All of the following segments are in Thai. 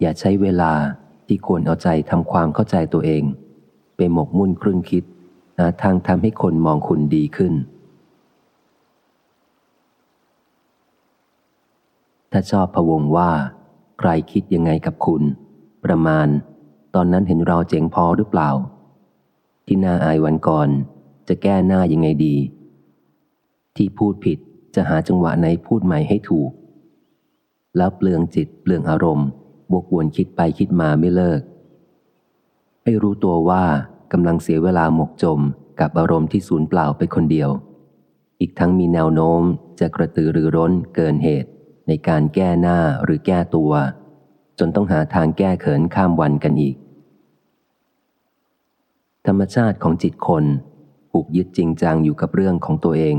อย่าใช้เวลาที่ควรเอาใจทำความเข้าใจตัวเอง ไปหมกมุ่นครึ่งคิดหาทางทำให้คนมองคุณดีขึ้น ถ้าชอบพวงว่า ใครคิดยังไงกับคุณ ประมาณ ตอนนั้นเห็นเราเจ๋งพอหรือเปล่า ที่น่าอายวันก่อน จะแก้หน้ายังไงดี ที่พูดผิดจะหาจังหวะไหนพูดใหม่ให้ถูก แล้วเปลืองจิตเปลืองอารมณ์ วกวนคิดไปคิดมาไม่เลิก ให้รู้ตัวว่ากำลังเสียเวลาหมกจมกับอารมณ์ที่สูญเปล่าไปคนเดียว อีกทั้งมีแนวโน้มจะกระตือรือร้นเกินเหตุ ในการแก้หน้าหรือแก้ตัว จนต้องหาทางแก้เขินข้ามวันกันอีก ธรรมชาติของจิตคนผูกยึดจริงจังอยู่กับเรื่องของตัวเอง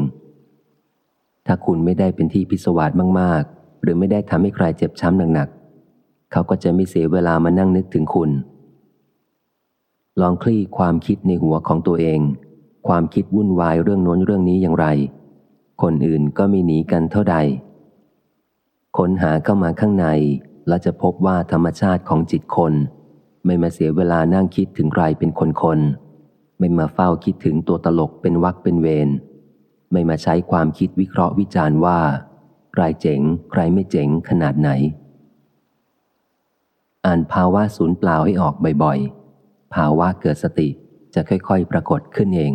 ถ้าคุณไม่ได้เป็นที่พิศวาสมาก ๆ หรือไม่ได้ทำให้ใครเจ็บช้ำหนัก เขาก็จะไม่เสียเวลามานั่งนึกถึงคุณ ลองคลี่ความคิดในหัวของตัวเอง ความคิดวุ่นวายเรื่องโน้นเรื่องนี้อย่างไร คนอื่นก็ไม่หนีกันเท่าใด ค้นหาเข้ามาข้างในแล้วจะพบว่าธรรมชาติของจิตคน ไม่มาเสียเวลานั่งคิดถึงใครเป็นคนคนไม่มาเฝ้าคิดถึงตัวตลกเป็นวักเป็นเวรไม่มาใช้ความคิดวิเคราะห์วิจารณ์ว่า ใครเจ๋ง ใครไม่เจ๋งขนาดไหน อ่านภาวะศูนย์เปล่าให้ออกบ่อยๆ ภาวะเกิดสติจะค่อยๆ ปรากฏขึ้นเอง